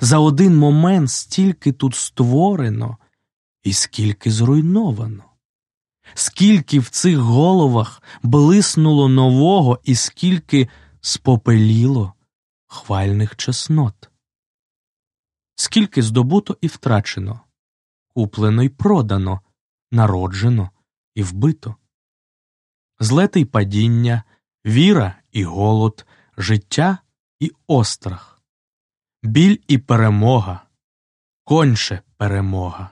За один момент стільки тут створено і скільки зруйновано, скільки в цих головах блиснуло нового і скільки спопеліло хвальних чеснот, скільки здобуто і втрачено, куплено й продано, народжено і вбито, злети й падіння, віра і голод, життя і острах, біль і перемога, конче перемога.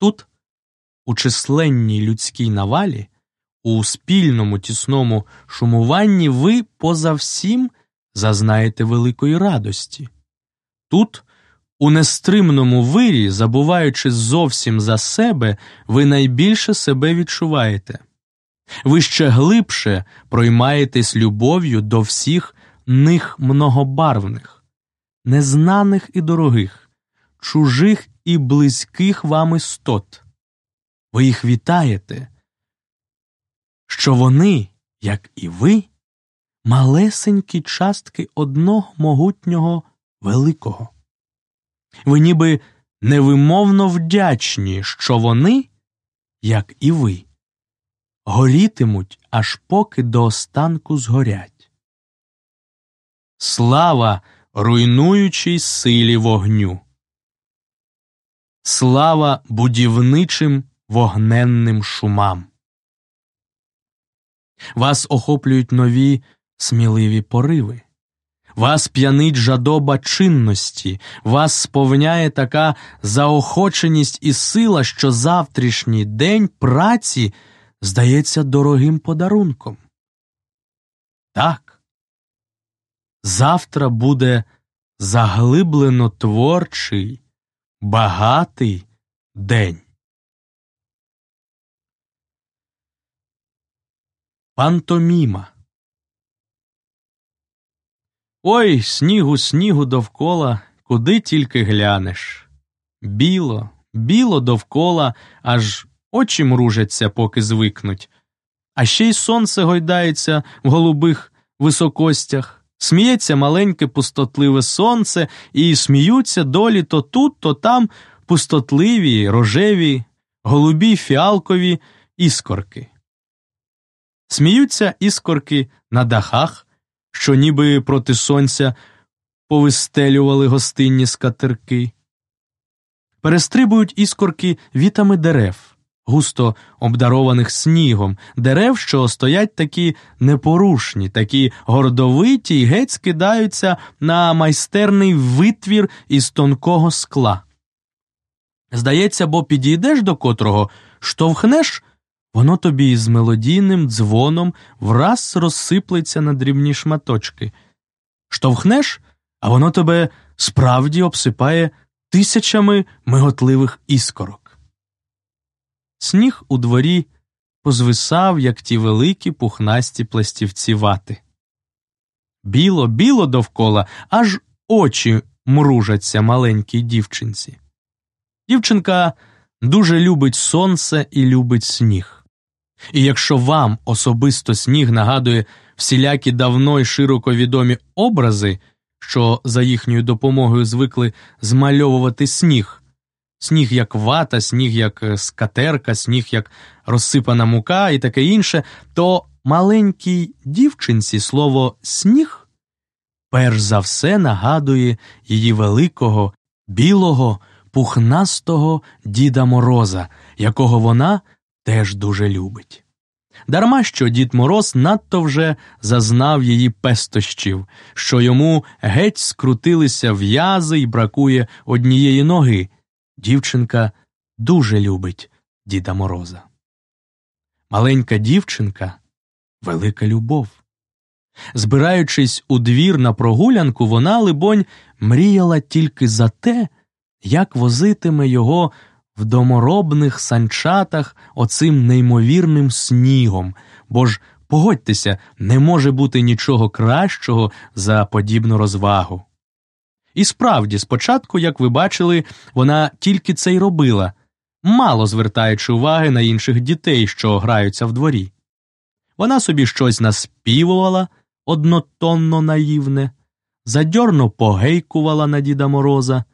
Тут, у численній людській навалі, у спільному тісному шумуванні ви поза всім зазнаєте великої радості. Тут, у нестримному вирі, забуваючи зовсім за себе, ви найбільше себе відчуваєте. Ви ще глибше проймаєтесь любов'ю до всіх них многобарвних, незнаних і дорогих, чужих і близьких вам істот. Ви їх вітаєте, що вони, як і ви, малесенькі частки одного могутнього великого. Ви ніби невимовно вдячні, що вони, як і ви, горітимуть, аж поки до останку згорять. Слава руйнуючій силі вогню. Слава будівничим вогненним шумам. Вас охоплюють нові сміливі пориви. Вас п'янить жадоба чинності, вас сповняє така заохоченість і сила, що завтрашній день праці здається дорогим подарунком. Так, завтра буде заглиблено творчий, багатий день. Пантоміма Ой, снігу, снігу довкола, куди тільки глянеш. Біло, біло довкола, аж очі мружаться, поки звикнуть. А ще й сонце гойдається в голубих високостях, сміється маленьке пустотливе сонце, і сміються долі то тут, то там пустотливі, рожеві, голубі фіалкові іскорки. Сміються іскорки на дахах, що ніби проти сонця повистелювали гостинні скатерки. Перестрибують іскорки вітами дерев, густо обдарованих снігом, дерев, що стоять такі непорушні, такі гордовиті й геть скидаються на майстерний витвір із тонкого скла. Здається, бо підійдеш до котрого, штовхнеш воно тобі із мелодійним дзвоном враз розсиплеться на дрібні шматочки. Штовхнеш, а воно тебе справді обсипає тисячами миготливих іскорок. Сніг у дворі позвисав, як ті великі пухнасті пластівці вати. Біло, біло довкола, аж очі мружаться маленькій дівчинці. Дівчинка дуже любить сонце і любить сніг. І якщо вам особисто сніг нагадує всілякі давно й широко відомі образи, що за їхньою допомогою звикли змальовувати сніг, сніг як вата, сніг як е, скатерка, сніг як розсипана мука і таке інше, то маленькій дівчинці слово сніг перш за все нагадує її великого, білого, пухнастого Діда Мороза, якого вона теж дуже любить. Дарма що Дід Мороз надто вже зазнав її пестощів, що йому геть скрутилися в'язи і бракує однієї ноги. Дівчинка дуже любить Діда Мороза. Маленька дівчинка велика любов. Збираючись у двір на прогулянку, вона, либонь, мріяла тільки за те, як возитиме його в доморобних санчатах оцим неймовірним снігом, бо ж, погодьтеся, не може бути нічого кращого за подібну розвагу. І справді, спочатку, як ви бачили, вона тільки це й робила, мало звертаючи уваги на інших дітей, що граються в дворі. Вона собі щось наспівувала однотонно наївне, задьорно погейкувала на Діда Мороза,